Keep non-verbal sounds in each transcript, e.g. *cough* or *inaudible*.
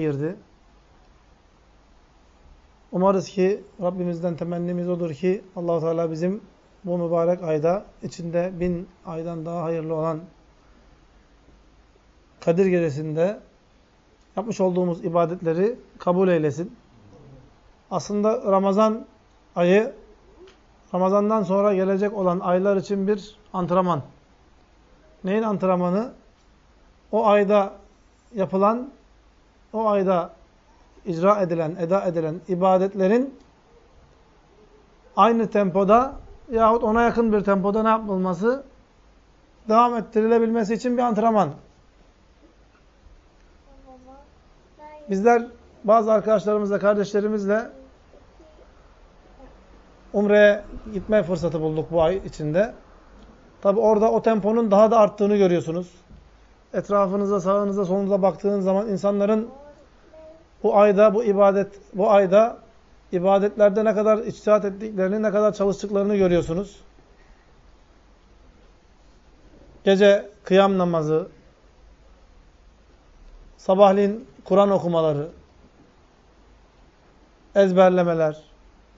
girdi. Umarız ki Rabbimizden temennimiz odur ki allah Teala bizim bu mübarek ayda içinde bin aydan daha hayırlı olan Kadir Gecesi'nde yapmış olduğumuz ibadetleri kabul eylesin. Aslında Ramazan ayı Ramazandan sonra gelecek olan aylar için bir antrenman. Neyin antrenmanı? O ayda yapılan, o ayda icra edilen, eda edilen ibadetlerin aynı tempoda yahut ona yakın bir tempoda ne yapılması? Devam ettirilebilmesi için bir antrenman. Bizler bazı arkadaşlarımızla, kardeşlerimizle Umre'ye gitme fırsatı bulduk bu ay içinde. Tabi orada o temponun daha da arttığını görüyorsunuz. Etrafınıza, sağınıza, solunuza baktığınız zaman insanların bu ayda, bu ibadet, bu ayda ibadetlerde ne kadar içtihat ettiklerini, ne kadar çalıştıklarını görüyorsunuz. Gece kıyam namazı, sabahleyin Kur'an okumaları, ezberlemeler,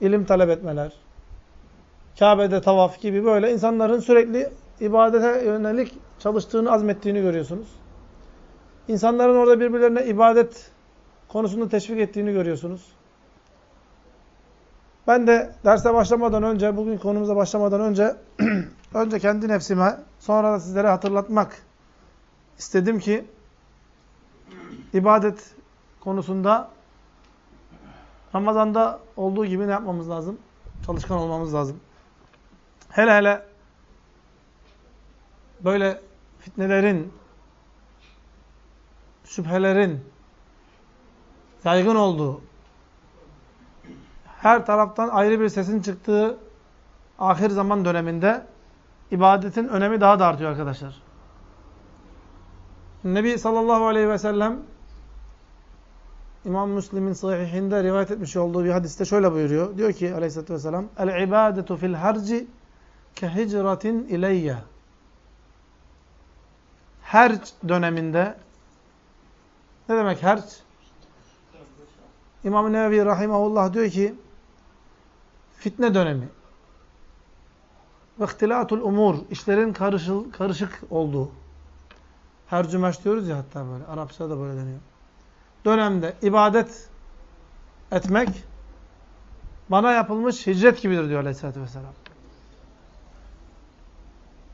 ilim talep etmeler, Kabe'de tavaf gibi böyle insanların sürekli ibadete yönelik çalıştığını, azmettiğini görüyorsunuz. İnsanların orada birbirlerine ibadet konusunda teşvik ettiğini görüyorsunuz. Ben de derse başlamadan önce, bugün konumuza başlamadan önce, *clears throat* önce kendi nefsime, sonra da sizlere hatırlatmak istedim ki, ibadet konusunda Ramazan'da olduğu gibi ne yapmamız lazım? Çalışkan olmamız lazım. Hele hele böyle fitnelerin, şüphelerin yaygın olduğu, her taraftan ayrı bir sesin çıktığı ahir zaman döneminde ibadetin önemi daha da artıyor arkadaşlar. Nebi sallallahu aleyhi ve sellem İmam Müslim'in sahihinde rivayet etmiş olduğu bir hadiste şöyle buyuruyor. Diyor ki aleyhissalatü vesselam El ibadetu fil harci ke hicratin ileyye Herc döneminde ne demek herc? İmam-ı Nevevi Rahimahullah diyor ki fitne dönemi ve ihtilatul umur işlerin karışıl, karışık olduğu hercümeş diyoruz ya hatta böyle Arapçada da böyle deniyor dönemde ibadet etmek bana yapılmış hicret gibidir diyor Aleyhisselatü Vesselam.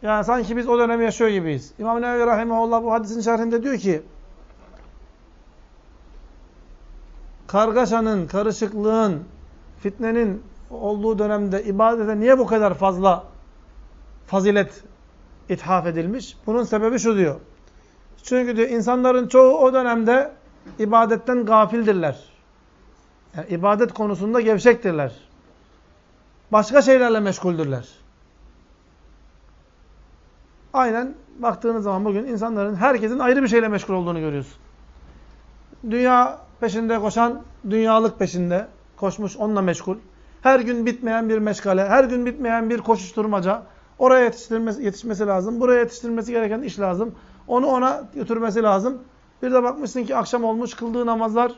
Yani sanki biz o dönemi yaşıyor gibiyiz. İmam Nevevi Rahimahullah bu hadisin şerhinde diyor ki kargaşanın, karışıklığın, fitnenin olduğu dönemde ibadete niye bu kadar fazla fazilet ithaf edilmiş? Bunun sebebi şu diyor. Çünkü diyor insanların çoğu o dönemde ibadetten gafildirler. Yani ibadet konusunda gevşektirler. Başka şeylerle meşguldürler. Aynen baktığınız zaman bugün insanların, herkesin ayrı bir şeyle meşgul olduğunu görüyorsun. Dünya peşinde koşan, dünyalık peşinde koşmuş, onunla meşgul. Her gün bitmeyen bir meşgale, her gün bitmeyen bir koşuşturmaca. Oraya yetiştirmesi, yetişmesi lazım, buraya yetiştirmesi gereken iş lazım. Onu ona götürmesi lazım. Bir de bakmışsın ki akşam olmuş kıldığı namazlar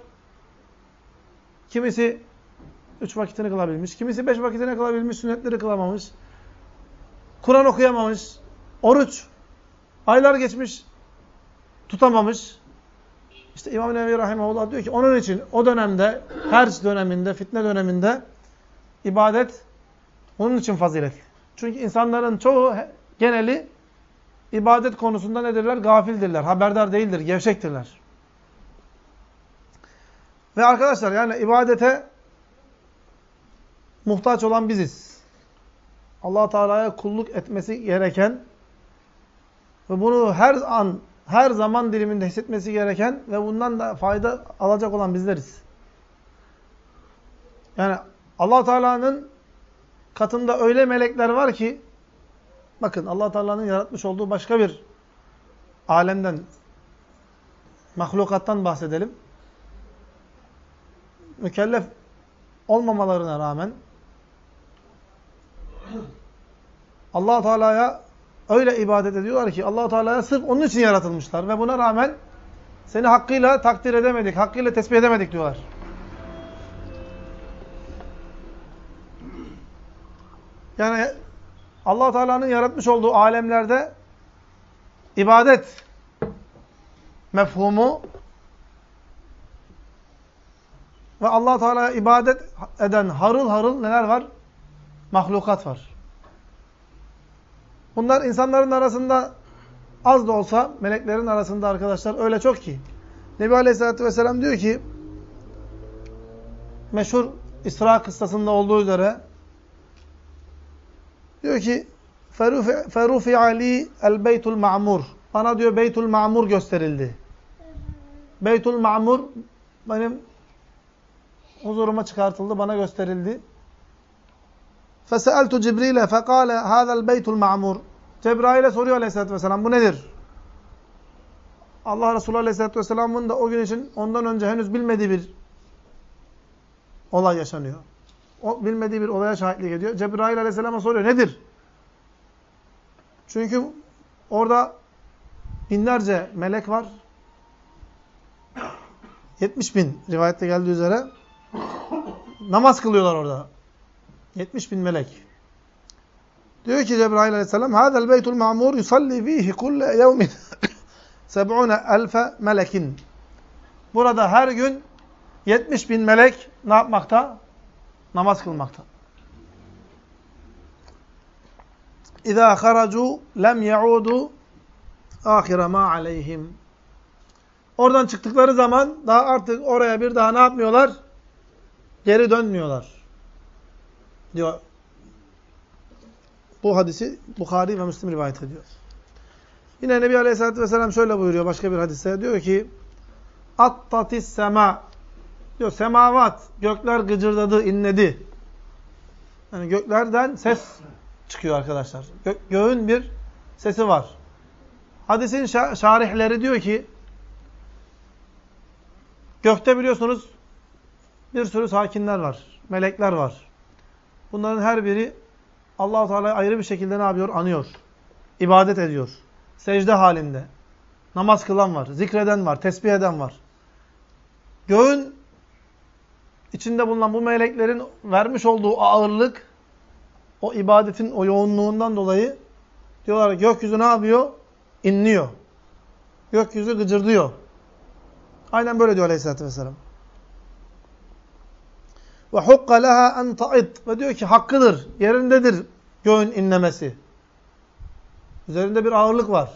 kimisi üç vakitini kılabilmiş, kimisi beş vakitini kılabilmiş, sünnetleri kılamamış. Kur'an okuyamamış, oruç aylar geçmiş, tutamamış. İşte İmam Nevevi Rahimahullah diyor ki onun için o dönemde, her döneminde, fitne döneminde ibadet onun için fazilet. Çünkü insanların çoğu geneli ibadet konusunda nedirler? Gafildirler, haberdar değildir, gevşektirler. Ve arkadaşlar yani ibadete muhtaç olan biziz. allah Teala'ya kulluk etmesi gereken ve bunu her an, her zaman diliminde hissetmesi gereken ve bundan da fayda alacak olan bizleriz. Yani allah Teala'nın katında öyle melekler var ki Bakın allah Teala'nın yaratmış olduğu başka bir alemden, mahlukattan bahsedelim. Mükellef olmamalarına rağmen allah Teala'ya öyle ibadet ediyorlar ki allah Teala'ya sırf onun için yaratılmışlar ve buna rağmen Seni hakkıyla takdir edemedik, hakkıyla tesbih edemedik diyorlar. Yani allah Teala'nın yaratmış olduğu alemlerde ibadet mefhumu ve allah Teala'ya ibadet eden harıl harıl neler var? Mahlukat var. Bunlar insanların arasında az da olsa meleklerin arasında arkadaşlar öyle çok ki. Nebi Aleyhisselatü Vesselam diyor ki meşhur İsra kıssasında olduğu üzere diyor ki Ferufi Ali el Beytul Ma'mur. Bana diyor Beytul Ma'mur gösterildi. Beytul Ma'mur benim huzuruma çıkartıldı, bana gösterildi. Feseltu Cibril'e fekale hazel beytul ma'mur. Cebrail'e soruyor aleyhissalatü vesselam bu nedir? Allah Resulü aleyhissalatü vesselamın da o gün için ondan önce henüz bilmediği bir olay yaşanıyor. O bilmediği bir olaya şahitlik ediyor. Cebrail aleyhisselama soruyor nedir? Çünkü orada binlerce melek var. 70 bin rivayette geldiği üzere namaz kılıyorlar orada. 70 bin melek. Diyor ki Cebrail aleyhisselam Hâzel beytul ma'mur yusalli fihi kulle yevmin *laughs* seb'une elfe melekin. Burada her gün 70 bin melek ne yapmakta? Namaz kılmakta. İzâ haracu lem yaudu ahire ma aleyhim. Oradan çıktıkları zaman daha artık oraya bir daha ne yapmıyorlar? Geri dönmüyorlar. Diyor. Bu hadisi Bukhari ve Müslim rivayet ediyor. Yine Nebi Aleyhisselatü Vesselam şöyle buyuruyor başka bir hadiste. Diyor ki Attatis sema diyor semavat gökler gıcırdadı, inledi. Yani göklerden ses çıkıyor arkadaşlar. Gö göğün bir sesi var. Hadisin şarihleri diyor ki gökte biliyorsunuz bir sürü sakinler var. Melekler var. Bunların her biri Allah-u Teala'yı ayrı bir şekilde ne yapıyor? Anıyor. İbadet ediyor. Secde halinde. Namaz kılan var. Zikreden var. Tesbih eden var. Göğün içinde bulunan bu meleklerin vermiş olduğu ağırlık o ibadetin o yoğunluğundan dolayı diyorlar gökyüzü ne yapıyor? İnliyor. Gökyüzü gıcırdıyor. Aynen böyle diyor Aleyhisselatü Vesselam. Ve hukka leha en ta'id. Ve diyor ki hakkıdır, yerindedir göğün inlemesi. Üzerinde bir ağırlık var.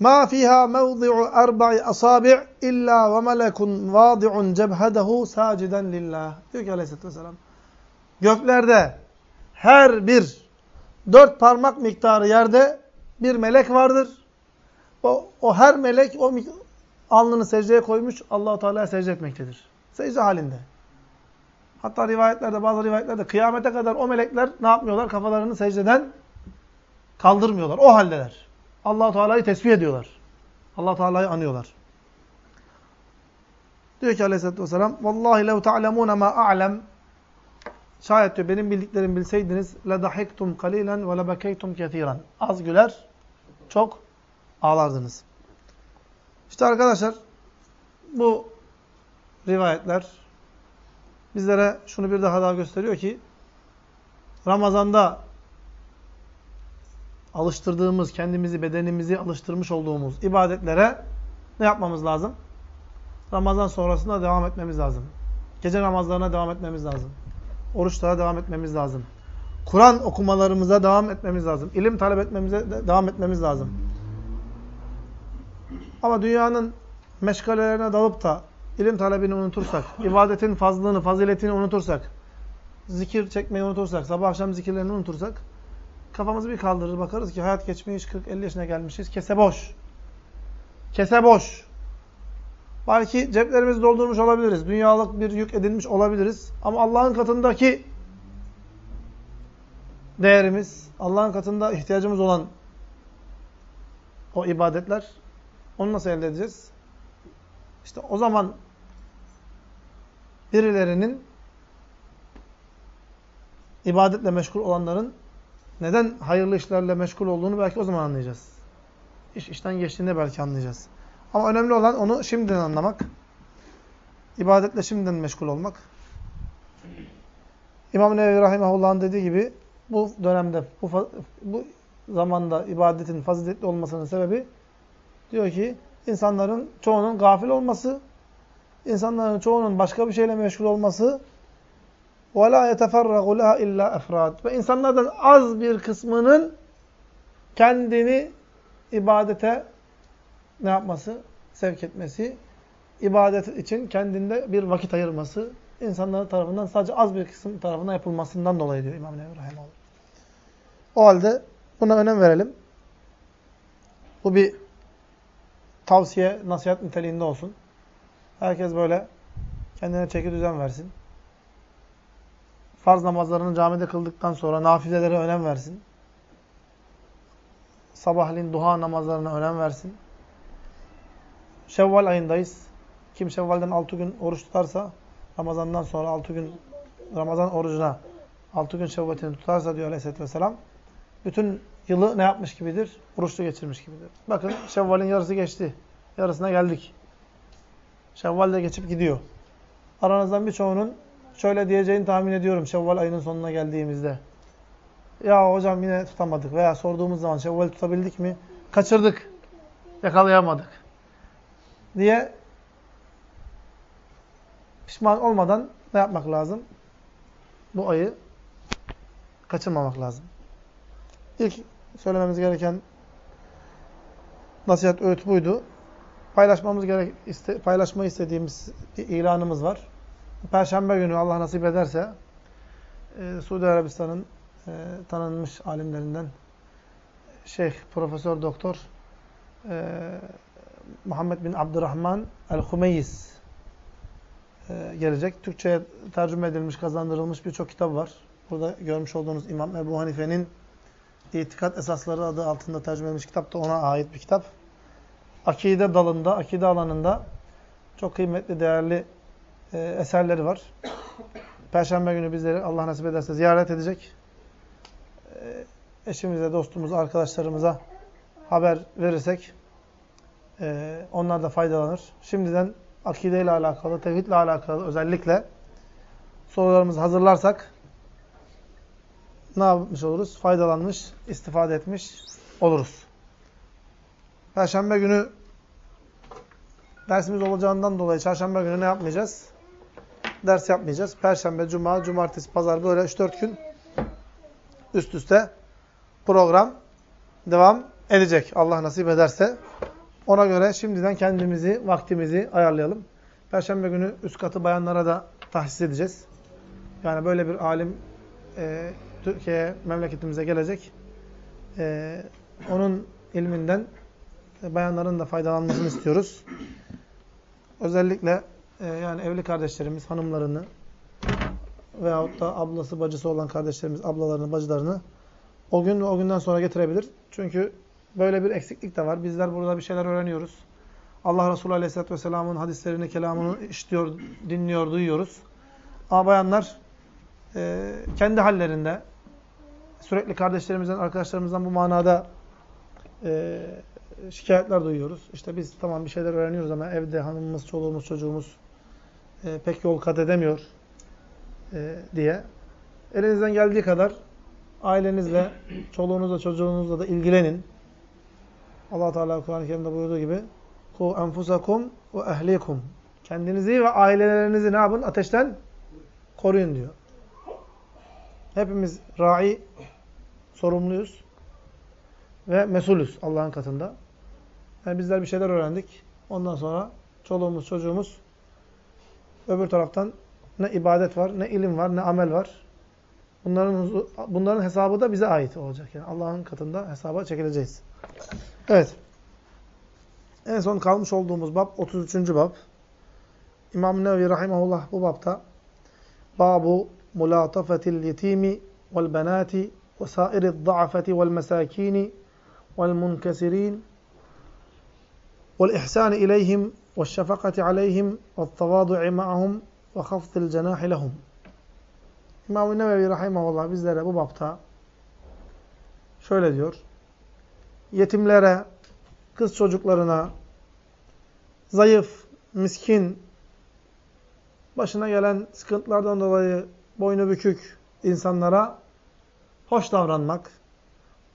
Ma fiha mevdi'u erba'i asabi' illa ve melekun vadi'un cebhedehu saciden lillah. Diyor ki aleyhissalatü vesselam. Göklerde her bir dört parmak miktarı yerde bir melek vardır. O, o her melek o Alnını secdeye koymuş, Allahu Teala'ya secde etmektedir. Secde halinde. Hatta rivayetlerde, bazı rivayetlerde kıyamete kadar o melekler ne yapmıyorlar? Kafalarını secdeden kaldırmıyorlar. O haldeler. Allahu Teala'yı tesbih ediyorlar. Allah Teala'yı anıyorlar. Diyor ki Aleyhisselatü Vesselam, "Vallahi lev ta'lemûne ma a'lem" Şayet diyor benim bildiklerimi bilseydiniz le dahiktum kalilen ve le bekeytum kesiran. Az güler, çok ağlardınız. İşte arkadaşlar bu rivayetler bizlere şunu bir daha daha gösteriyor ki Ramazan'da alıştırdığımız, kendimizi, bedenimizi alıştırmış olduğumuz ibadetlere ne yapmamız lazım? Ramazan sonrasında devam etmemiz lazım. Gece namazlarına devam etmemiz lazım. Oruçlara devam etmemiz lazım. Kur'an okumalarımıza devam etmemiz lazım. İlim talep etmemize devam etmemiz lazım. Ama dünyanın meşgalelerine dalıp da ilim talebini unutursak, ibadetin fazlılığını, faziletini unutursak, zikir çekmeyi unutursak, sabah akşam zikirlerini unutursak, kafamızı bir kaldırır bakarız ki hayat geçmiş 40-50 yaşına gelmişiz. Kese boş. Kese boş. Belki ceplerimizi doldurmuş olabiliriz. Dünyalık bir yük edinmiş olabiliriz. Ama Allah'ın katındaki değerimiz, Allah'ın katında ihtiyacımız olan o ibadetler onu nasıl elde edeceğiz? İşte o zaman birilerinin ibadetle meşgul olanların neden hayırlı işlerle meşgul olduğunu belki o zaman anlayacağız. iş işten geçtiğinde belki anlayacağız. Ama önemli olan onu şimdiden anlamak. İbadetle şimdiden meşgul olmak. İmam Nevevi Rahimahullah'ın dediği gibi bu dönemde, bu, bu zamanda ibadetin faziletli olmasının sebebi diyor ki insanların çoğunun gafil olması, insanların çoğunun başka bir şeyle meşgul olması وَلَا يَتَفَرَّغُ لَهَا اِلَّا اَفْرَادٍ Ve insanlardan az bir kısmının kendini ibadete ne yapması? Sevk etmesi, ibadet için kendinde bir vakit ayırması, insanların tarafından sadece az bir kısım tarafından yapılmasından dolayı diyor İmam Nevi Rahimahullah. O halde buna önem verelim. Bu bir tavsiye, nasihat niteliğinde olsun. Herkes böyle kendine çeki düzen versin. Farz namazlarını camide kıldıktan sonra nafilelere önem versin. Sabahleyin duha namazlarına önem versin. Şevval ayındayız. Kim Şevval'den 6 gün oruç tutarsa, Ramazan'dan sonra 6 gün Ramazan orucuna 6 gün şevvatini tutarsa diyor Aleyhisselatü Vesselam, bütün yılı ne yapmış gibidir? Oruçlu geçirmiş gibidir. Bakın Şevval'in yarısı geçti. Yarısına geldik. Şevval de geçip gidiyor. Aranızdan birçoğunun şöyle diyeceğini tahmin ediyorum Şevval ayının sonuna geldiğimizde. Ya hocam yine tutamadık veya sorduğumuz zaman Şevval tutabildik mi? Kaçırdık. Yakalayamadık. Diye pişman olmadan ne yapmak lazım? Bu ayı kaçırmamak lazım. İlk söylememiz gereken nasihat, öğüt buydu. Paylaşmamız gerek, iste, paylaşmayı istediğimiz bir ilanımız var. Perşembe günü Allah nasip ederse e, Suudi Arabistan'ın e, tanınmış alimlerinden Şeyh Profesör Doktor e, Muhammed bin Abdurrahman el-Humeyyiz e, gelecek. Türkçe'ye tercüme edilmiş, kazandırılmış birçok kitap var. Burada görmüş olduğunuz İmam Ebu Hanife'nin İtikat Esasları adı altında tercüme edilmiş kitap da ona ait bir kitap. Akide dalında, akide alanında çok kıymetli, değerli e, eserleri var. Perşembe günü bizleri Allah nasip ederse ziyaret edecek. E, eşimize, dostumuza, arkadaşlarımıza haber verirsek e, onlar da faydalanır. Şimdiden akideyle alakalı, tevhidle alakalı özellikle sorularımızı hazırlarsak ne yapmış oluruz? Faydalanmış, istifade etmiş oluruz. Perşembe günü dersimiz olacağından dolayı çarşamba günü ne yapmayacağız? Ders yapmayacağız. Perşembe, cuma, cumartesi, pazar böyle 3-4 gün üst üste program devam edecek. Allah nasip ederse. Ona göre şimdiden kendimizi, vaktimizi ayarlayalım. Perşembe günü üst katı bayanlara da tahsis edeceğiz. Yani böyle bir alim e, Türkiye memleketimize gelecek. E, onun ilminden bayanların da faydalanmasını istiyoruz. Özellikle e, yani evli kardeşlerimiz, hanımlarını veyahut da ablası, bacısı olan kardeşlerimiz, ablalarını, bacılarını o gün ve o günden sonra getirebilir. Çünkü böyle bir eksiklik de var. Bizler burada bir şeyler öğreniyoruz. Allah Resulü Aleyhisselatü Vesselam'ın hadislerini, kelamını işitiyor, dinliyor, duyuyoruz. Ama bayanlar e, kendi hallerinde sürekli kardeşlerimizden, arkadaşlarımızdan bu manada e, şikayetler duyuyoruz. İşte biz tamam bir şeyler öğreniyoruz ama evde hanımımız, çoluğumuz, çocuğumuz e, pek yol kat edemiyor e, diye. Elinizden geldiği kadar ailenizle, çoluğunuzla, çocuğunuzla da ilgilenin. Allah Teala Kur'an-ı Kerim'de buyurduğu gibi ku enfusakum ve ehlikum. Kendinizi ve ailelerinizi ne yapın? Ateşten koruyun diyor. Hepimiz rai sorumluyuz ve mesulüz Allah'ın katında. Yani bizler bir şeyler öğrendik. Ondan sonra çoluğumuz, çocuğumuz öbür taraftan ne ibadet var, ne ilim var, ne amel var. Bunların bunların hesabı da bize ait olacak. Yani Allah'ın katında hesaba çekileceğiz. Evet. En son kalmış olduğumuz bab 33. bab. İmam Nevevi rahimehullah bu babta babu mulatafetil yetimi vel benati ve sairi'd da'afeti vel mesakini vel munkesirin والإحسان إليهم والشفقة عليهم والتواضع معهم وخفض الجناح لهم İmam-ı Nevevi Rahimahullah bizlere bu bapta şöyle diyor. Yetimlere, kız çocuklarına, zayıf, miskin, başına gelen sıkıntılardan dolayı boynu bükük insanlara hoş davranmak,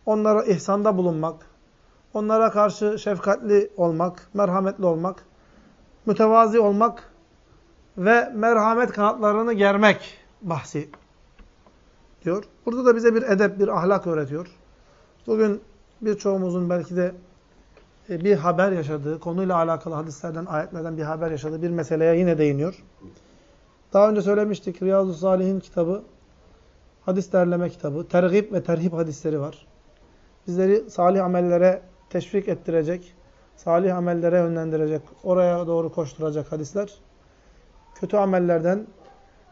onlara ihsanda bulunmak, onlara karşı şefkatli olmak, merhametli olmak, mütevazi olmak ve merhamet kanatlarını germek bahsi diyor. Burada da bize bir edep, bir ahlak öğretiyor. Bugün birçoğumuzun belki de e, bir haber yaşadığı, konuyla alakalı hadislerden, ayetlerden bir haber yaşadığı bir meseleye yine değiniyor. Daha önce söylemiştik Riyazu Salih'in kitabı, hadis derleme kitabı, tergib ve terhip hadisleri var. Bizleri salih amellere teşvik ettirecek, salih amellere yönlendirecek, oraya doğru koşturacak hadisler. Kötü amellerden,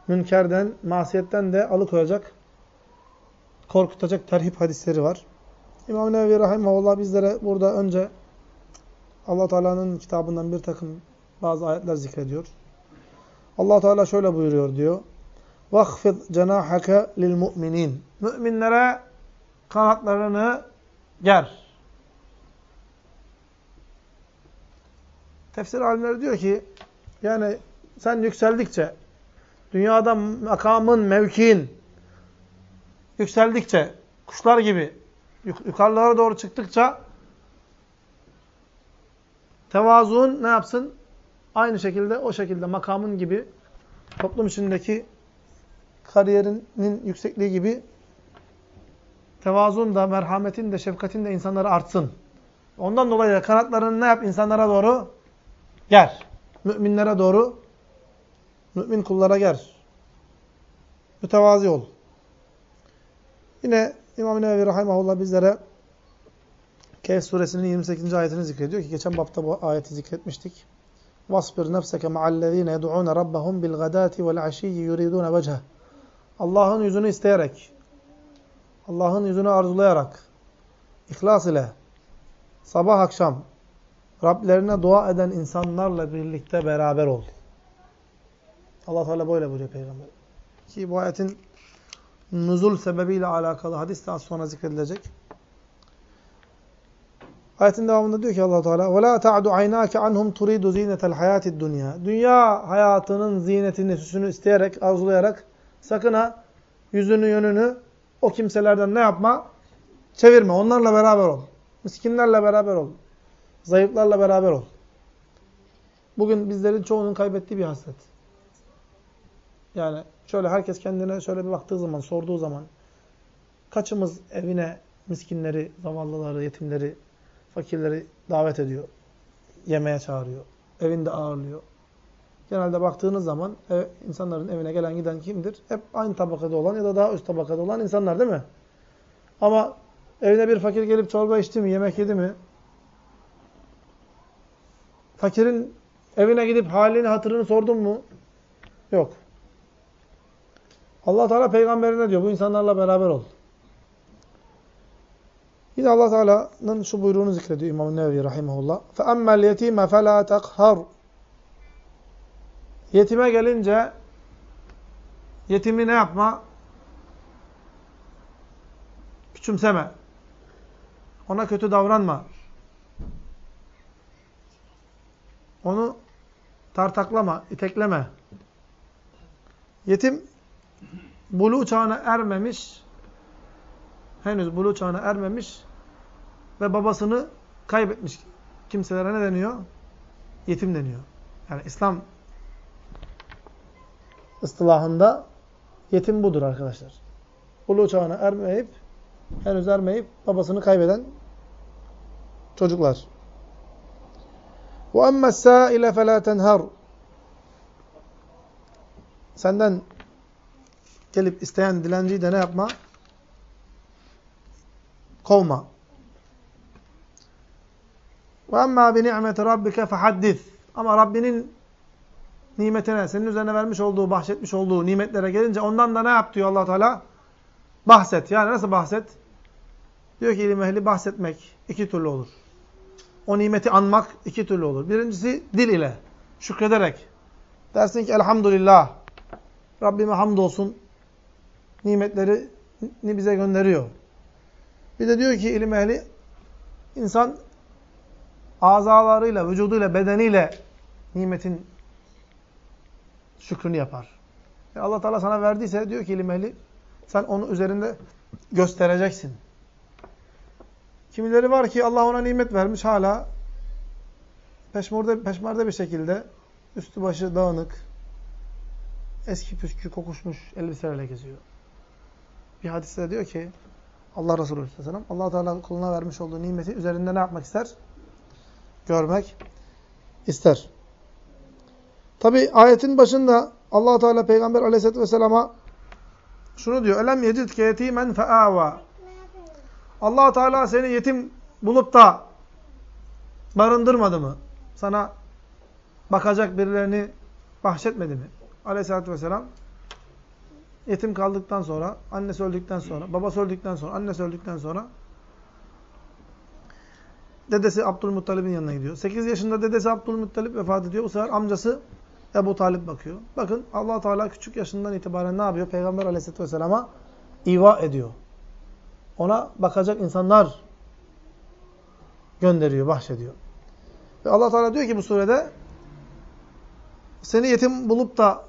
münkerden, masiyetten de alıkoyacak, korkutacak terhip hadisleri var. İmam Nevevi Rahimahullah bizlere burada önce allah Teala'nın kitabından bir takım bazı ayetler zikrediyor allah Teala şöyle buyuruyor diyor. وَخْفِضْ جَنَاحَكَ لِلْمُؤْمِنِينَ Müminlere kanatlarını ger. Tefsir alimleri diyor ki yani sen yükseldikçe dünyada makamın, mevkiin yükseldikçe kuşlar gibi yukarılara doğru çıktıkça tevazuun ne yapsın? Aynı şekilde o şekilde makamın gibi toplum içindeki kariyerinin yüksekliği gibi tevazun da, merhametin de, şefkatin de insanlara artsın. Ondan dolayı da kanatlarını ne yap? insanlara doğru ger. Müminlere doğru, mümin kullara ger. Mütevazi ol. Yine İmam-ı Nevevi Rahimahullah bizlere Kehf suresinin 28. ayetini zikrediyor ki geçen bapta bu ayeti zikretmiştik. Vasbir nefseke ma'allezine yed'ûne rabbahum bil gadâti vel aşiyyi yuridûne veceh. Allah'ın yüzünü isteyerek, Allah'ın yüzünü arzulayarak, ihlas ile, sabah akşam Rablerine dua eden insanlarla birlikte beraber ol. Allah Teala böyle buyuruyor Peygamber. Ki bu ayetin nuzul sebebiyle alakalı hadis daha sonra zikredilecek. Ayetin devamında diyor ki Allah Teala: "Ve ta'du aynaka anhum turidu zinetel hayatid dunya." Dünya hayatının zinetini, süsünü isteyerek, arzulayarak sakın ha yüzünü, yönünü o kimselerden ne yapma? Çevirme. Onlarla beraber ol. Miskinlerle beraber ol. Zayıflarla beraber ol. Bugün bizlerin çoğunun kaybettiği bir hasret. Yani şöyle herkes kendine şöyle bir baktığı zaman, sorduğu zaman kaçımız evine miskinleri, zavallıları, yetimleri, fakirleri davet ediyor. Yemeğe çağırıyor. Evinde ağırlıyor. Genelde baktığınız zaman ev, insanların evine gelen giden kimdir? Hep aynı tabakada olan ya da daha üst tabakada olan insanlar değil mi? Ama evine bir fakir gelip çorba içti mi, yemek yedi mi? Fakirin evine gidip halini, hatırını sordun mu? Yok. Allah Teala peygamberine diyor bu insanlarla beraber ol. Yine Allah Teala'nın şu buyruğunu zikrediyor İmam Nevevi rahimehullah. Fe emmel yetime fe la takhar. Yetime gelince yetimi ne yapma? Küçümseme. Ona kötü davranma. Onu tartaklama, itekleme. Yetim bulu çağına ermemiş, henüz bulu çağına ermemiş ve babasını kaybetmiş kimselere ne deniyor? Yetim deniyor. Yani İslam ıstılahında yetim budur arkadaşlar. Bulu çağına ermeyip, henüz ermeyip babasını kaybeden çocuklar. وَأَمَّا السَّائِلَ فَلَا تَنْهَرُ Senden gelip isteyen dilenciyi de ne yapma? Kovma. وَاَمَّا بِنِعْمَةِ رَبِّكَ فَحَدِّث Ama Rabbinin nimetine, senin üzerine vermiş olduğu, bahşetmiş olduğu nimetlere gelince ondan da ne yap diyor allah Teala? Bahset. Yani nasıl bahset? Diyor ki ilim ehli bahsetmek iki türlü olur. O nimeti anmak iki türlü olur. Birincisi dil ile, şükrederek. Dersin ki elhamdülillah, Rabbime hamdolsun, nimetlerini bize gönderiyor. Bir de diyor ki ilim ehli, insan azalarıyla, vücuduyla, bedeniyle nimetin şükrünü yapar. E Allah Teala sana verdiyse diyor ki ilim ehli, sen onu üzerinde göstereceksin. Kimileri var ki Allah ona nimet vermiş hala peşmurde, peşmerde bir şekilde üstü başı dağınık, eski püskü kokuşmuş elbiselerle geziyor. Bir hadiste diyor ki Allah Resulü Aleyhisselam Allah Teala kuluna vermiş olduğu nimeti üzerinde ne yapmak ister? Görmek ister. Tabi ayetin başında allah Teala Peygamber Aleyhisselatü Vesselam'a şunu diyor. Elem yecidke yetimen fe'ava. allah Teala seni yetim bulup da barındırmadı mı? Sana bakacak birilerini bahşetmedi mi? Aleyhisselatü Vesselam yetim kaldıktan sonra, annesi öldükten sonra, babası öldükten sonra, annesi öldükten sonra dedesi Abdülmuttalib'in yanına gidiyor. 8 yaşında dedesi Abdülmuttalib vefat ediyor. Bu sefer amcası Ebu Talip bakıyor. Bakın allah Teala küçük yaşından itibaren ne yapıyor? Peygamber aleyhisselatü vesselama iva ediyor. Ona bakacak insanlar gönderiyor, bahşediyor. Ve allah Teala diyor ki bu surede seni yetim bulup da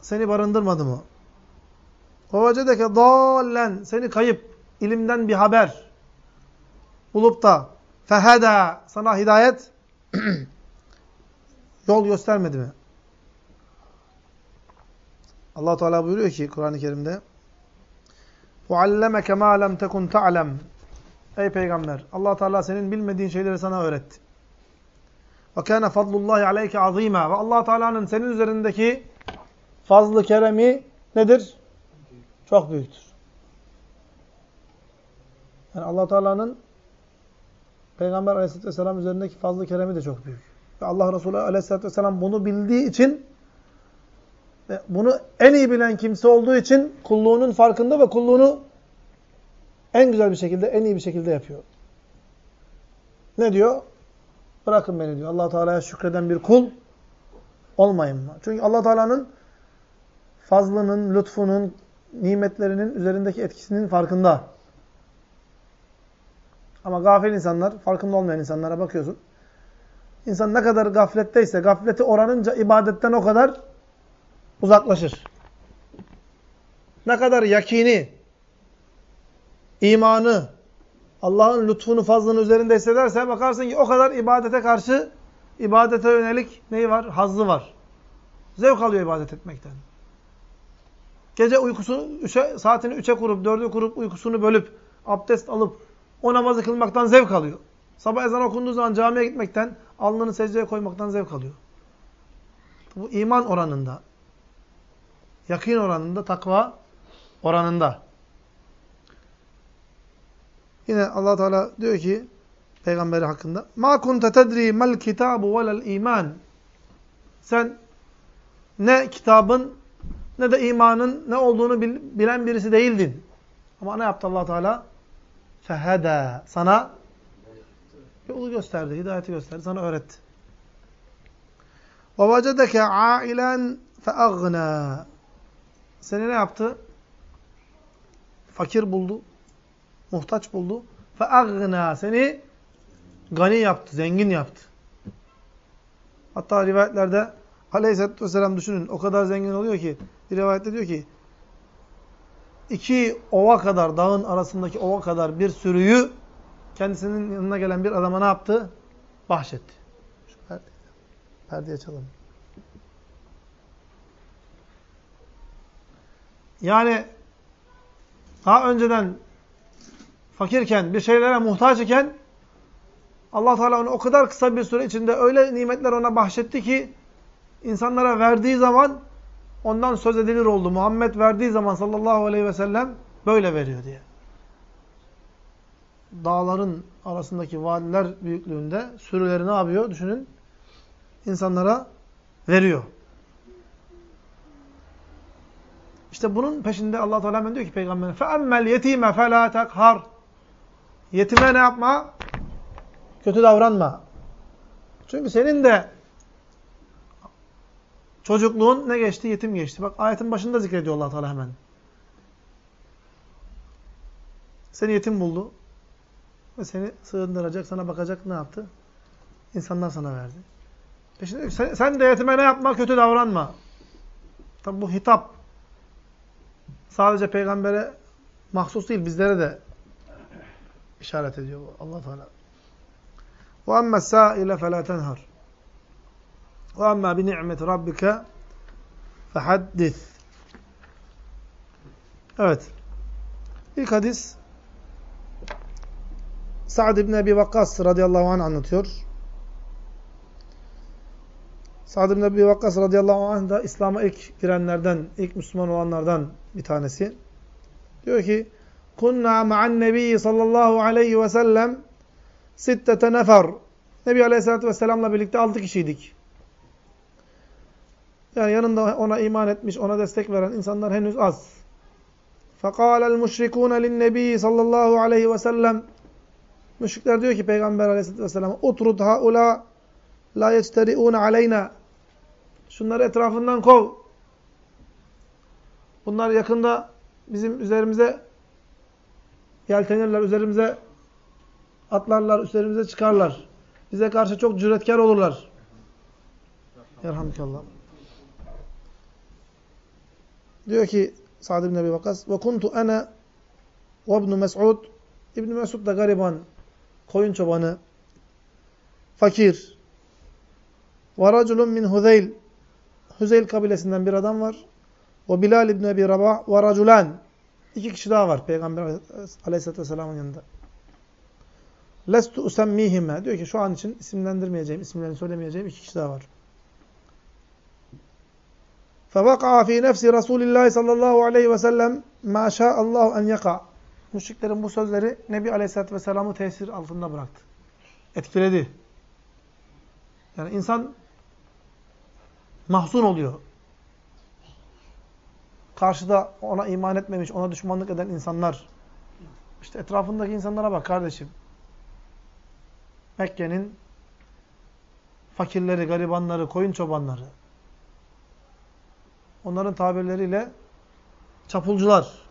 seni barındırmadı mı? وَوَجَدَكَ ضَالًا Seni kayıp, ilimden bir haber bulup da Feheda. Sana hidayet *clears throat* yol göstermedi mi? Allah Teala buyuruyor ki Kur'an-ı Kerim'de "Uallemeke ma lem tekun ta'lem." Ey peygamber, Allah Teala senin bilmediğin şeyleri sana öğretti. Ve kana fadlullahi aleyke azima. Ve Allah Teala'nın senin üzerindeki fazlı keremi nedir? Çok büyüktür. Yani Allah Teala'nın Peygamber aleyhisselatü vesselam üzerindeki fazlı keremi de çok büyük. Ve Allah Resulü aleyhisselatü vesselam bunu bildiği için ve bunu en iyi bilen kimse olduğu için kulluğunun farkında ve kulluğunu en güzel bir şekilde, en iyi bir şekilde yapıyor. Ne diyor? Bırakın beni diyor. allah Teala'ya şükreden bir kul olmayın mı? Çünkü allah Teala'nın fazlının, lütfunun, nimetlerinin üzerindeki etkisinin farkında. Ama gafil insanlar, farkında olmayan insanlara bakıyorsun. İnsan ne kadar gafletteyse, gafleti oranınca ibadetten o kadar uzaklaşır. Ne kadar yakini, imanı, Allah'ın lütfunu, fazlını üzerinde hissederse bakarsın ki o kadar ibadete karşı, ibadete yönelik neyi var? Hazzı var. Zevk alıyor ibadet etmekten. Gece uykusunu, üçe, saatini üçe kurup, dördü kurup, uykusunu bölüp, abdest alıp, o namazı kılmaktan zevk alıyor. Sabah ezan okunduğu zaman camiye gitmekten, alnını secdeye koymaktan zevk alıyor. Bu iman oranında. Yakin oranında, takva oranında. Yine Allah Teala diyor ki peygamberi hakkında ma kunte tedri mel kitabu velel iman. Sen ne kitabın ne de imanın ne olduğunu bilen birisi değildin. Ama ne yaptı Allah Teala? fehede. Sana yolu gösterdi, hidayeti gösterdi, sana öğretti. Ve vecedeke ailen feagna. Seni ne yaptı? Fakir buldu. Muhtaç buldu. Feagna. Seni gani yaptı, zengin yaptı. Hatta rivayetlerde Aleyhisselatü Vesselam düşünün o kadar zengin oluyor ki bir rivayette diyor ki iki ova kadar, dağın arasındaki ova kadar bir sürüyü kendisinin yanına gelen bir adama ne yaptı? Bahşetti. Şu perde, perdeyi açalım. Yani daha önceden fakirken, bir şeylere muhtaç iken Allah Teala onu o kadar kısa bir süre içinde öyle nimetler ona bahşetti ki insanlara verdiği zaman ondan söz edilir oldu. Muhammed verdiği zaman sallallahu aleyhi ve sellem böyle veriyor diye. Dağların arasındaki vadiler büyüklüğünde sürüleri ne yapıyor? Düşünün. İnsanlara veriyor. İşte bunun peşinde Allah Teala diyor ki peygamberine فَاَمَّ الْيَت۪يمَ فَلَا تَقْهَرْ Yetime ne yapma? Kötü davranma. Çünkü senin de Çocukluğun ne geçti? Yetim geçti. Bak ayetin başında zikrediyor allah Teala hemen. Seni yetim buldu. Ve seni sığındıracak, sana bakacak ne yaptı? İnsanlar sana verdi. E şimdi sen, sen de yetime ne yapma? Kötü davranma. Tabi bu hitap sadece peygambere mahsus değil, bizlere de işaret ediyor Allah Teala. Emme sâile felâ tenhar. Ve emme bi ni'meti rabbike fehaddis. Evet. İlk hadis Sa'd ibn Ebi Vakkas radıyallahu anh anlatıyor. Sa'd ibn Ebi Vakkas radıyallahu anh da İslam'a ilk girenlerden, ilk Müslüman olanlardan bir tanesi. Diyor ki, Kunna ma'an nebiyyi sallallahu aleyhi ve sellem sittete nefer. Nebi aleyhissalatü vesselamla birlikte altı kişiydik. Yani yanında ona iman etmiş, ona destek veren insanlar henüz az. فَقَالَ الْمُشْرِكُونَ لِلنَّبِيِّ sallallahu aleyhi ve sellem Müşrikler diyor ki Peygamber aleyhissalatü vesselam اُطْرُدْ هَؤُلَا لَا يَجْتَرِئُونَ عَلَيْنَا Şunları etrafından kov. Bunlar yakında bizim üzerimize yeltenirler, üzerimize atlarlar, üzerimize çıkarlar. Bize karşı çok cüretkar olurlar. Elhamdülillah. Diyor ki Sa'd ibn Ebi Vakkas ve kuntu ana ve ibn Mes'ud İbn Mesud da gariban, koyun çobanı, fakir. Ve raculun min Huzeyl Hüzeyl kabilesinden bir adam var. O Bilal İbni Ebi Rabah ve raculan. İki kişi daha var Peygamber Aleyhisselatü Vesselam'ın yanında. Lestu usemmihime. Diyor ki şu an için isimlendirmeyeceğim, isimlerini söylemeyeceğim iki kişi daha var. فَوَقَعَ ف۪ي نَفْسِ رَسُولِ اللّٰهِ sallallahu aleyhi ve sellem مَا شَاءَ اللّٰهُ اَنْ يَقَعَ Müşriklerin bu sözleri Nebi Aleyhisselatü Vesselam'ı tesir altında bıraktı. Etkiledi. Yani insan mahzun oluyor. Karşıda ona iman etmemiş, ona düşmanlık eden insanlar. İşte etrafındaki insanlara bak kardeşim. Mekke'nin fakirleri, garibanları, koyun çobanları. Onların tabirleriyle çapulcular.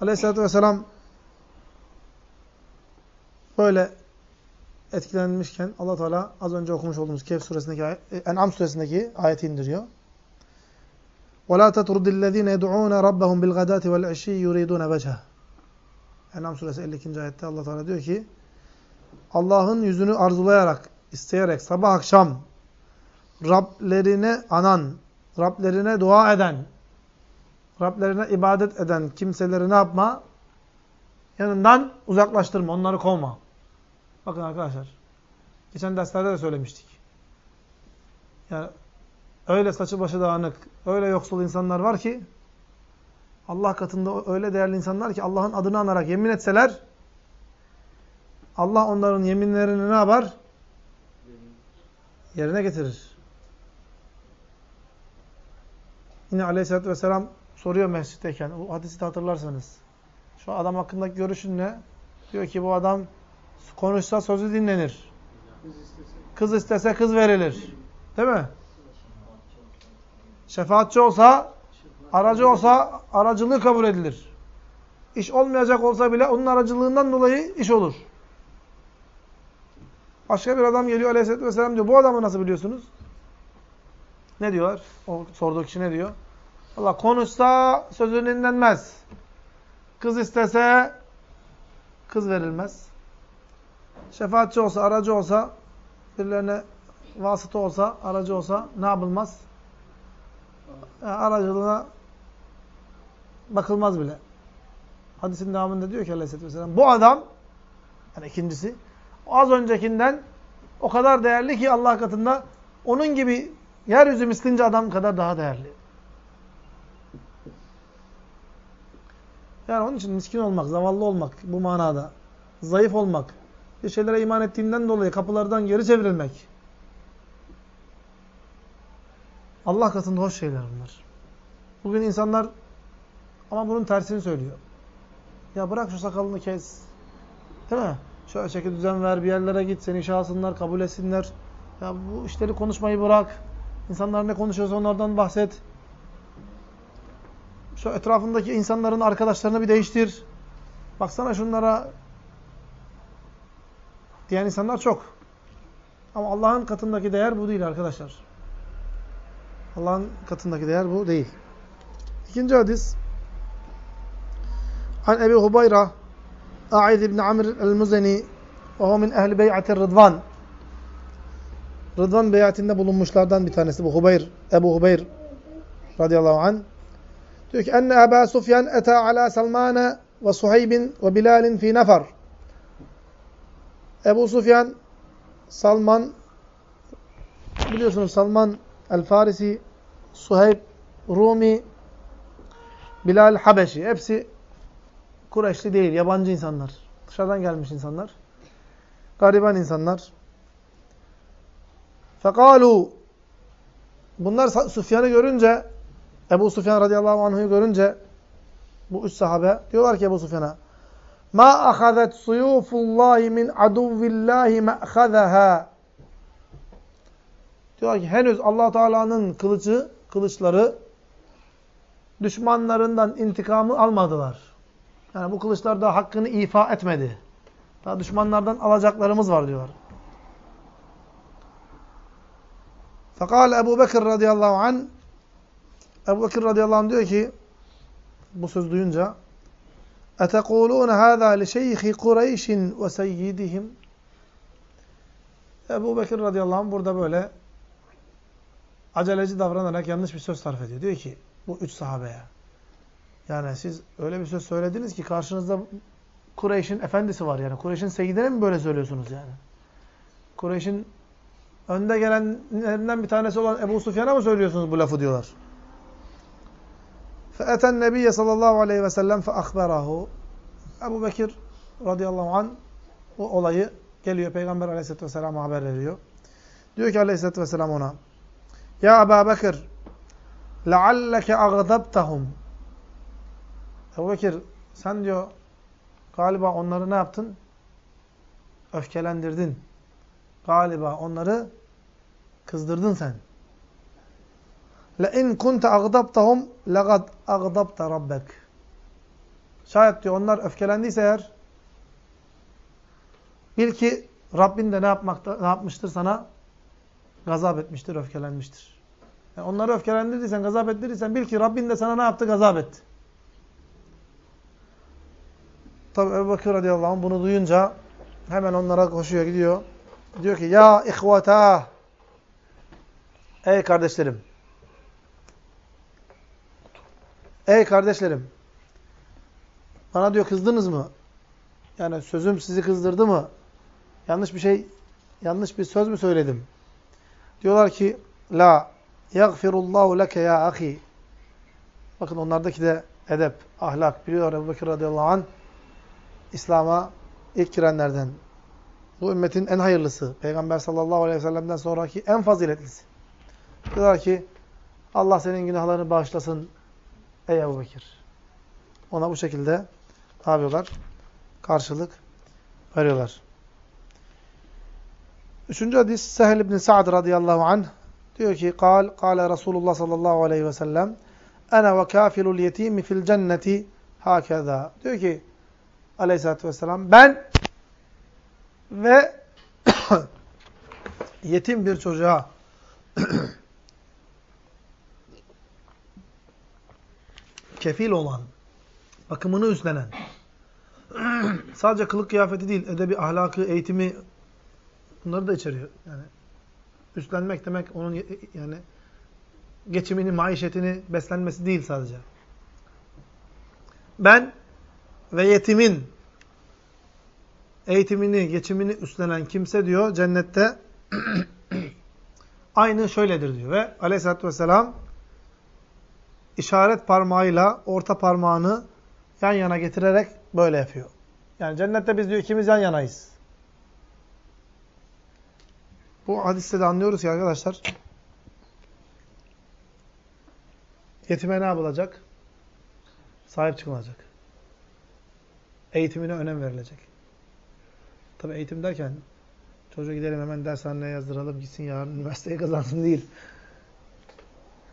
Aleyhisselatü Vesselam böyle etkilenmişken Allah Teala az önce okumuş olduğumuz Kehf suresindeki ayet, En'am suresindeki ayeti indiriyor. وَلَا تَطْرُدِ الَّذ۪ينَ يَدُعُونَ رَبَّهُمْ بِالْغَدَاتِ وَالْعَشِيِّ يُرِيدُونَ وَجْهَهِ En'am suresi 52. ayette Allah Teala diyor ki Allah'ın yüzünü arzulayarak, isteyerek sabah akşam Rablerine anan, Rablerine dua eden, Rablerine ibadet eden kimseleri ne yapma? Yanından uzaklaştırma, onları kovma. Bakın arkadaşlar. Geçen derslerde de söylemiştik. Yani öyle saçı başı dağınık, öyle yoksul insanlar var ki Allah katında öyle değerli insanlar ki Allah'ın adını anarak yemin etseler Allah onların yeminlerini ne yapar? Yerine getirir. Yine aleyhissalatü vesselam soruyor mescitteyken. O hadisi de hatırlarsanız. Şu adam hakkındaki görüşün ne? Diyor ki bu adam konuşsa sözü dinlenir. Kız istese kız verilir. Değil mi? Şefaatçi olsa, aracı olsa aracılığı kabul edilir. İş olmayacak olsa bile onun aracılığından dolayı iş olur. Başka bir adam geliyor aleyhissalatü vesselam diyor. Bu adamı nasıl biliyorsunuz? Ne diyorlar? O sorduğu kişi ne diyor? Allah konuşsa sözü dinlenmez. Kız istese kız verilmez. Şefaatçi olsa, aracı olsa, birilerine vasıta olsa, aracı olsa ne yapılmaz? Yani aracılığına bakılmaz bile. Hadisin devamında diyor ki aleyhisselatü vesselam, bu adam, yani ikincisi, az öncekinden o kadar değerli ki Allah katında onun gibi yeryüzü mislince adam kadar daha değerli. Yani onun için miskin olmak, zavallı olmak bu manada, zayıf olmak, bir şeylere iman ettiğinden dolayı kapılardan geri çevrilmek. Allah katında hoş şeyler bunlar. Bugün insanlar ama bunun tersini söylüyor. Ya bırak şu sakalını kes. Değil mi? Şöyle çeki düzen ver, bir yerlere git, seni şahsınlar, kabul etsinler. Ya bu işleri konuşmayı bırak. İnsanlar ne konuşuyorsa onlardan bahset. Şu etrafındaki insanların arkadaşlarını bir değiştir. Baksana şunlara diyen insanlar çok. Ama Allah'ın katındaki değer bu değil arkadaşlar. Allah'ın katındaki değer bu değil. İkinci hadis. An Ebi Hubayra A'id ibn Amr el-Muzeni ve min ehli bey'atir Rıdvan. Rıdvan beyatinde bulunmuşlardan bir tanesi bu Hubayr, Ebu Hubayr radıyallahu anh. Diyor ki enne Ebu Sufyan eta ala Salmane ve Suheybin ve Bilalin fi nefer. Ebu Sufyan Salman biliyorsunuz Salman el-Farisi, Suheyb Rumi, Bilal Habeşi hepsi Kureyşli değil, yabancı insanlar. Dışarıdan gelmiş insanlar. Gariban insanlar. Fekalu Bunlar Sufyan'ı görünce Ebu Sufyan radıyallahu anh'ı görünce bu üç sahabe diyorlar ki Ebu Sufyan'a Ma ahazet suyufullahi min aduvillahi me'khazaha Diyorlar ki henüz allah Teala'nın kılıcı, kılıçları düşmanlarından intikamı almadılar. Yani bu kılıçlar daha hakkını ifa etmedi. Daha düşmanlardan alacaklarımız var diyorlar. Fekal Ebu Bekir radıyallahu an Ebu Bekir radıyallahu anh diyor ki bu söz duyunca اَتَقُولُونَ هَذَا لِشَيْخِ قُرَيْشٍ وَسَيِّدِهِمْ Ebu Bekir radıyallahu anh burada böyle aceleci davranarak yanlış bir söz sarf ediyor. Diyor ki bu üç sahabeye yani siz öyle bir söz söylediniz ki karşınızda Kureyş'in efendisi var yani. Kureyş'in seyidine mi böyle söylüyorsunuz yani? Kureyş'in önde gelenlerinden bir tanesi olan Ebu Sufyan'a mı söylüyorsunuz bu lafı diyorlar. فَاَتَى النَّبِيَّ sallallahu aleyhi ve sellem فَاَخْبَرَهُ Ebu Bekir radıyallahu anh o olayı geliyor Peygamber aleyhisselatü vesselam'a haber veriyor. Diyor ki aleyhisselatü vesselam ona Ya Ebu Bekir لَعَلَّكَ اَغْضَبْتَهُمْ Ebu Bekir sen diyor galiba onları ne yaptın? Öfkelendirdin. Galiba onları kızdırdın sen. لَاِنْ كُنْتَ اَغْضَبْتَهُمْ لَغَدْ اَغْضَبْتَ رَبَّكَ Şayet diyor onlar öfkelendiyse eğer bil ki Rabbin de ne, yapmakta, ne yapmıştır sana? Gazap etmiştir, öfkelenmiştir. Yani onları öfkelendirdiysen, gazap ettirdiysen bil ki Rabbin de sana ne yaptı? Gazap etti. Tabi Ebu Bakır radıyallahu anh bunu duyunca hemen onlara koşuyor gidiyor. Diyor ki ya ihvata ey kardeşlerim ey kardeşlerim bana diyor kızdınız mı? Yani sözüm sizi kızdırdı mı? Yanlış bir şey, yanlış bir söz mü söyledim? Diyorlar ki la yagfirullahu leke ya ahi. Bakın onlardaki de edep, ahlak biliyor Ebu Bekir radıyallahu anh İslam'a ilk girenlerden. Bu ümmetin en hayırlısı. Peygamber sallallahu aleyhi ve sellem'den sonraki en faziletlisi. Diyorlar ki Allah senin günahlarını bağışlasın ey Ebu Bekir. Ona bu şekilde ne yapıyorlar? Karşılık veriyorlar. Üçüncü hadis Sehl ibn Sa'd radıyallahu anh diyor ki kal kale Resulullah sallallahu aleyhi ve sellem ana ve kafilul yetimi fil cenneti hakeza. Diyor ki aleyhissalatü vesselam ben ve *coughs* yetim bir çocuğa *coughs* kefil olan, bakımını üstlenen, *coughs* sadece kılık kıyafeti değil, edebi, ahlakı, eğitimi bunları da içeriyor. Yani üstlenmek demek onun yani geçimini, maişetini, beslenmesi değil sadece. Ben ve yetimin eğitimini, geçimini üstlenen kimse diyor cennette *clears throat* aynı şöyledir diyor. Ve aleyhissalatü vesselam işaret parmağıyla orta parmağını yan yana getirerek böyle yapıyor. Yani cennette biz diyor ikimiz yan yanayız. Bu hadiste de anlıyoruz ki arkadaşlar yetime ne yapılacak? Sahip çıkılacak. Eğitimine önem verilecek. Tabi eğitim derken çocuğa gidelim hemen dershaneye yazdıralım gitsin yarın üniversiteye kazansın değil.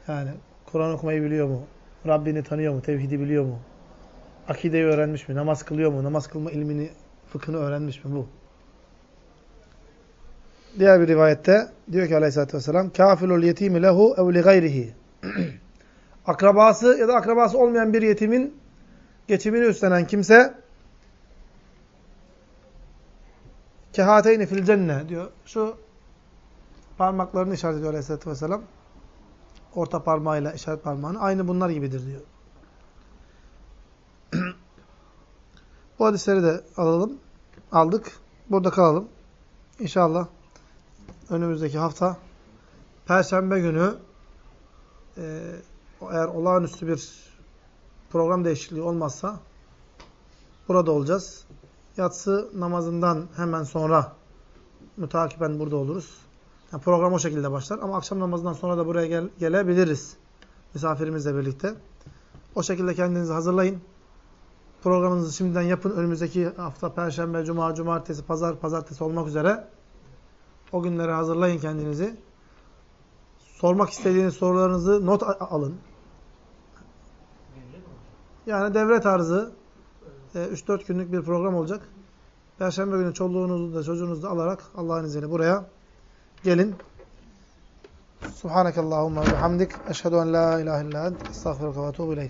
Yani Kur'an okumayı biliyor mu? Rabbini tanıyor mu? Tevhidi biliyor mu? Akideyi öğrenmiş mi? Namaz kılıyor mu? Namaz kılma ilmini, fıkhını öğrenmiş mi bu? diğer bir rivayette diyor ki aleyhissalatü vesselam kafilul yetimi lehu ev li gayrihi *clears throat* akrabası ya da akrabası olmayan bir yetimin geçimini üstlenen kimse kehateyni fil cenne diyor. Şu parmaklarını işaret ediyor aleyhissalatü vesselam. Orta parmağıyla işaret parmağını. Aynı bunlar gibidir diyor. *clears throat* Bu hadisleri de alalım. Aldık. Burada kalalım. İnşallah önümüzdeki hafta Perşembe günü e, eğer olağanüstü bir program değişikliği olmazsa burada olacağız. Yatsı namazından hemen sonra mütakiben burada oluruz. Yani program o şekilde başlar ama akşam namazından sonra da buraya gel gelebiliriz. Misafirimizle birlikte. O şekilde kendinizi hazırlayın. Programınızı şimdiden yapın. Önümüzdeki hafta Perşembe, Cuma, Cumartesi, Pazar, Pazartesi olmak üzere. O günleri hazırlayın kendinizi. Sormak istediğiniz sorularınızı not alın. Yani devre tarzı 3-4 günlük bir program olacak. Perşembe günü çoluğunuzu da çocuğunuzu da alarak Allah'ın izniyle buraya gelin. Subhanakallahumma ve hamdik. Eşhedü en la ilahe illa ent. Estağfirullah ve etûbü ileyk.